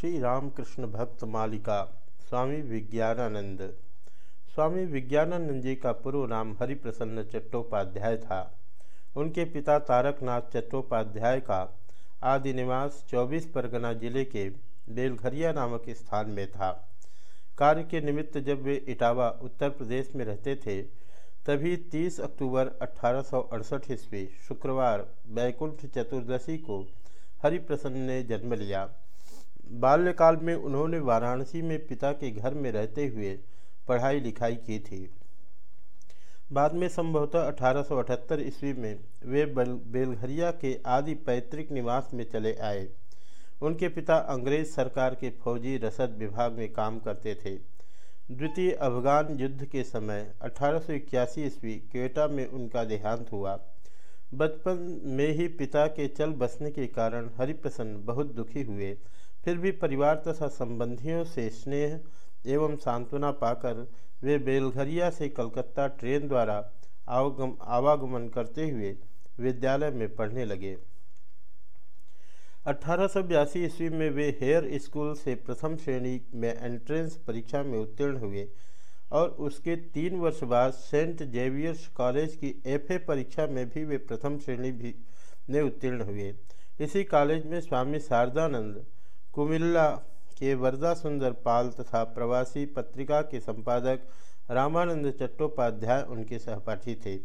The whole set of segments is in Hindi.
श्री रामकृष्ण भक्त मालिका स्वामी विज्ञानानंद। स्वामी विज्ञानानंद जी का पूर्व नाम हरिप्रसन्न चट्टोपाध्याय था। उनके पिता तारकनाथ चट्टोपाध्याय का आदि निवास चौबीस परगना ज़िले के बेलघरिया नामक स्थान में था। कार्य के निमित्त जब वे इटावा, उत्तर प्रदेश में रहते थे, तभी 30 अक्टूबर अठारह ईस्वी शुक्रवार बैकुंठ चतुर्दशी को हरिप्रसन्न ने जन्म लिया। बाल्यकाल में उन्होंने वाराणसी में पिता के घर में रहते हुए पढ़ाई लिखाई की थी। बाद में संभवतः अठारह ईस्वी में वे बेलघरिया के आदि पैतृक निवास में चले आए। उनके पिता अंग्रेज़ सरकार के फौजी रसद विभाग में काम करते थे। द्वितीय अफगान युद्ध के समय अठारह सौ इक्यासी ईस्वी क्वेटा में उनका देहांत हुआ। बचपन में ही पिता के चल बसने के कारण हरिप्रसन्न बहुत दुखी हुए। फिर भी परिवार तथा संबंधियों से स्नेह एवं सांत्वना पाकर वे बेलघरिया से कलकत्ता ट्रेन द्वारा आवागम आवागमन करते हुए विद्यालय में पढ़ने लगे। अठारह सौ बयासी ईस्वी में वे हेयर स्कूल से प्रथम श्रेणी में एंट्रेंस परीक्षा में उत्तीर्ण हुए और उसके तीन वर्ष बाद सेंट जेवियर्स कॉलेज की एफए परीक्षा में भी वे प्रथम श्रेणी भी, में उत्तीर्ण हुए। इसी कॉलेज में स्वामी शारदानंद कुमिल्ला के वरदा सुंदर पाल तथा प्रवासी पत्रिका के संपादक रामानंद चट्टोपाध्याय उनके सहपाठी थे।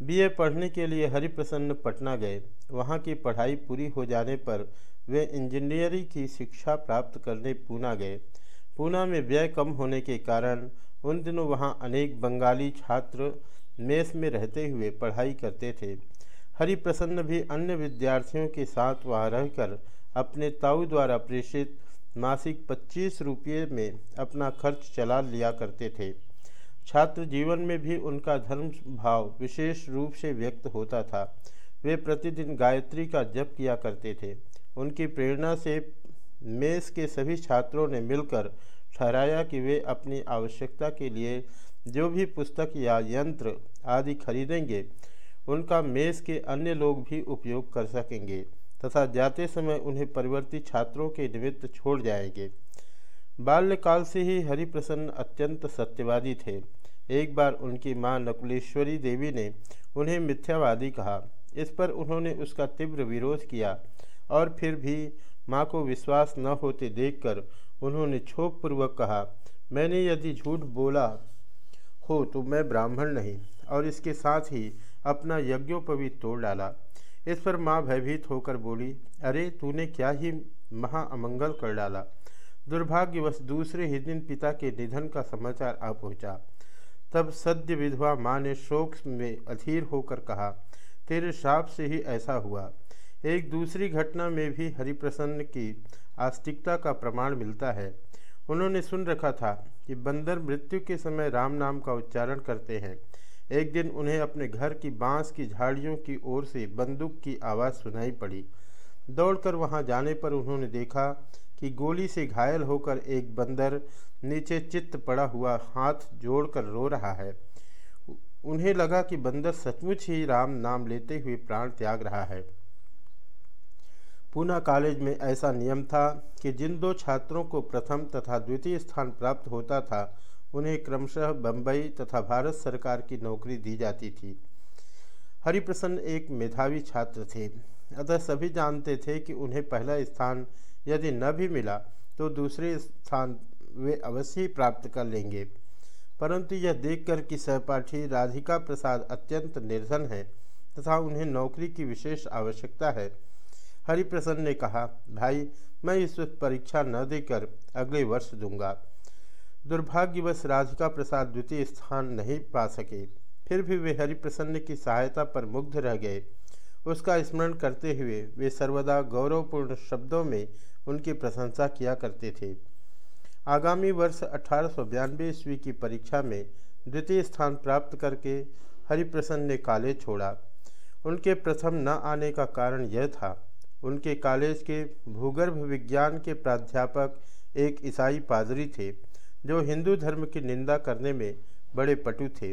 बीए पढ़ने के लिए हरिप्रसन्न पटना गए। वहाँ की पढ़ाई पूरी हो जाने पर वे इंजीनियरिंग की शिक्षा प्राप्त करने पूना गए। पूना में व्यय कम होने के कारण उन दिनों वहाँ अनेक बंगाली छात्र मेस में रहते हुए पढ़ाई करते थे। हरिप्रसन्न भी अन्य विद्यार्थियों के साथ वहाँ रहकर अपने ताऊ द्वारा प्रेषित मासिक पच्चीस रुपये में अपना खर्च चला लिया करते थे। छात्र जीवन में भी उनका धर्म भाव विशेष रूप से व्यक्त होता था। वे प्रतिदिन गायत्री का जप किया करते थे। उनकी प्रेरणा से मेस के सभी छात्रों ने मिलकर ठहराया कि वे अपनी आवश्यकता के लिए जो भी पुस्तक या यंत्र आदि खरीदेंगे, उनका मेस के अन्य लोग भी उपयोग कर सकेंगे। तथा जाते समय उन्हें परिवर्ती छात्रों के निमित्त छोड़ जाएँगे। बाल्यकाल से ही हरिप्रसन्न अत्यंत सत्यवादी थे। एक बार उनकी माँ नकुलेश्वरी देवी ने उन्हें मिथ्यावादी कहा। इस पर उन्होंने उसका तीव्र विरोध किया और फिर भी माँ को विश्वास न होते देखकर उन्होंने क्षोभ पूर्वक कहा, मैंने यदि झूठ बोला हो तो मैं ब्राह्मण नहीं और इसके साथ ही अपना यज्ञोपवी तोड़ डाला। इस पर माँ भयभीत होकर बोली, अरे, तूने क्या ही महाअमंगल कर डाला। दुर्भाग्यवश दूसरे ही दिन पिता के निधन का समाचार आ पहुँचा। तब सद्य विधवा माँ ने शोक में अधीर होकर कहा, तेरे श्राप से ही ऐसा हुआ। एक दूसरी घटना में भी हरिप्रसन्न की आस्तिकता का प्रमाण मिलता है। उन्होंने सुन रखा था कि बंदर मृत्यु के समय राम नाम का उच्चारण करते हैं। एक दिन उन्हें अपने घर की बाँस की झाड़ियों की ओर से बंदूक की आवाज़ सुनाई पड़ी। दौड़कर वहाँ जाने पर उन्होंने देखा कि गोली से घायल होकर एक बंदर नीचे चित्त पड़ा हुआ हाथ जोड़कर रो रहा है। उन्हें लगा कि बंदर सचमुच ही राम नाम लेते हुए प्राण त्याग रहा है। पूना कॉलेज में ऐसा नियम था कि जिन दो छात्रों को प्रथम तथा द्वितीय स्थान प्राप्त होता था उन्हें क्रमशः बम्बई तथा भारत सरकार की नौकरी दी जाती थी। हरिप्रसन्न एक मेधावी छात्र थे। अतः सभी जानते थे कि उन्हें पहला स्थान यदि न भी मिला तो दूसरे स्थान वे अवश्य ही प्राप्त कर लेंगे। परंतु यह देखकर कि सहपाठी राधिका प्रसाद अत्यंत निर्धन है तथा उन्हें नौकरी की विशेष आवश्यकता है। हरिप्रसन्न ने कहा, भाई, मैं इस परीक्षा न देकर अगले वर्ष दूँगा। दुर्भाग्यवश राधिका प्रसाद द्वितीय स्थान नहीं पा सके। फिर भी वे हरिप्रसन्न की सहायता पर मुग्ध रह गए। उसका स्मरण करते हुए वे सर्वदा गौरवपूर्ण शब्दों में उनकी प्रशंसा किया करते थे। आगामी वर्ष अठारह ईस्वी की परीक्षा में द्वितीय स्थान प्राप्त करके हरिप्रसन्न ने कॉलेज छोड़ा। उनके प्रथम न आने का कारण यह था, उनके कॉलेज के भूगर्भ विज्ञान के प्राध्यापक एक ईसाई पादरी थे। जो हिंदू धर्म की निंदा करने में बड़े पटु थे।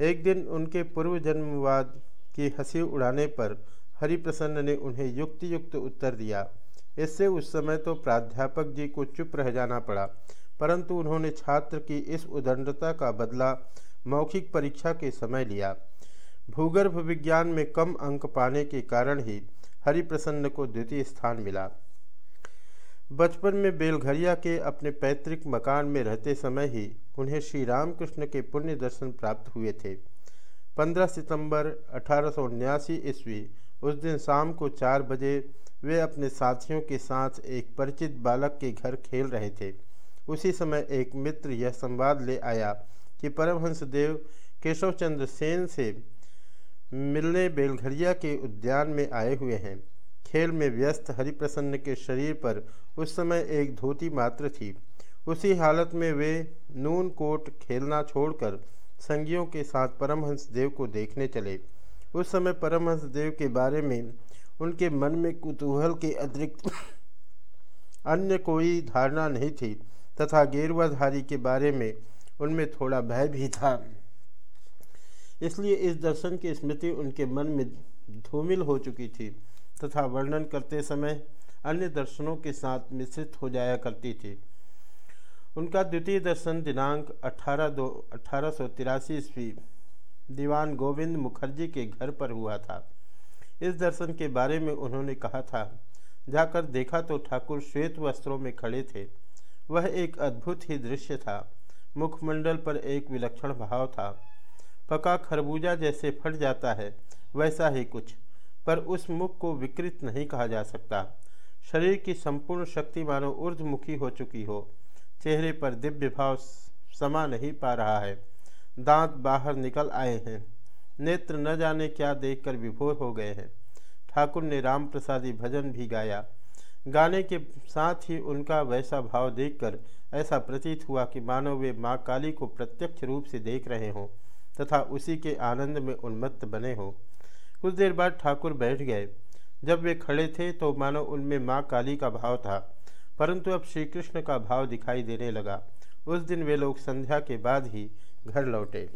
एक दिन उनके पूर्व जन्मवाद की हँसी उड़ाने पर हरिप्रसन्न ने उन्हें युक्ति युक्त उत्तर दिया। इससे उस समय तो प्राध्यापक जी को चुप रह जाना पड़ा, परंतु उन्होंने छात्र की इस उदंडता का बदला मौखिक परीक्षा के समय लिया। भूगर्भ विज्ञान में कम अंक पाने के कारण ही हरिप्रसन्न को द्वितीय स्थान मिला। बचपन में बेलघरिया के अपने पैतृक मकान में रहते समय ही उन्हें श्री रामकृष्ण के पुण्य दर्शन प्राप्त हुए थे। 15 सितंबर अठारह ईस्वी, उस दिन शाम को चार बजे वे अपने साथियों के साथ एक परिचित बालक के घर खेल रहे थे। उसी समय एक मित्र यह संवाद ले आया कि परमहंस देव केशव चंद्र सेन से मिलने बेलघरिया के उद्यान में आए हुए हैं। खेल में व्यस्त हरिप्रसन्न के शरीर पर उस समय एक धोती मात्र थी। उसी हालत में वे नून कोट खेलना छोड़कर संगियों के साथ परमहंस देव को देखने चले। उस समय परमहंस देव के बारे में उनके मन में कुतूहल के अतिरिक्त अन्य कोई धारणा नहीं थी तथा गेरुआधारी के बारे में उनमें थोड़ा भय भी था। इसलिए इस दर्शन की स्मृति उनके मन में धूमिल हो चुकी थी। तथा वर्णन करते समय अन्य दर्शनों के साथ मिश्रित हो जाया करती थी। उनका द्वितीय दर्शन दिनांक 18 दो, अठारह ईस्वी, दीवान गोविंद मुखर्जी के घर पर हुआ था। इस दर्शन के बारे में उन्होंने कहा था, जाकर देखा तो ठाकुर श्वेत वस्त्रों में खड़े थे। वह एक अद्भुत ही दृश्य था। मुखमंडल पर एक विलक्षण भाव था। पका खरबूजा जैसे फट जाता है, वैसा ही कुछ। पर उस मुख को विकृत नहीं कहा जा सकता। शरीर की संपूर्ण शक्ति मानो ऊर्धमुखी हो चुकी हो। चेहरे पर दिव्य भाव समा नहीं पा रहा है। दांत बाहर निकल आए हैं। नेत्र न जाने क्या देखकर विभोर हो गए हैं। ठाकुर ने राम प्रसादी भजन भी गाया। गाने के साथ ही उनका वैसा भाव देखकर ऐसा प्रतीत हुआ कि मानो वे माँ काली को प्रत्यक्ष रूप से देख रहे हों तथा उसी के आनंद में उन्मत्त बने हों। कुछ देर बाद ठाकुर बैठ गए। जब वे खड़े थे तो मानो उनमें माँ काली का भाव था, परंतु अब श्री कृष्ण का भाव दिखाई देने लगा। उस दिन वे लोग संध्या के बाद ही घर लौटे।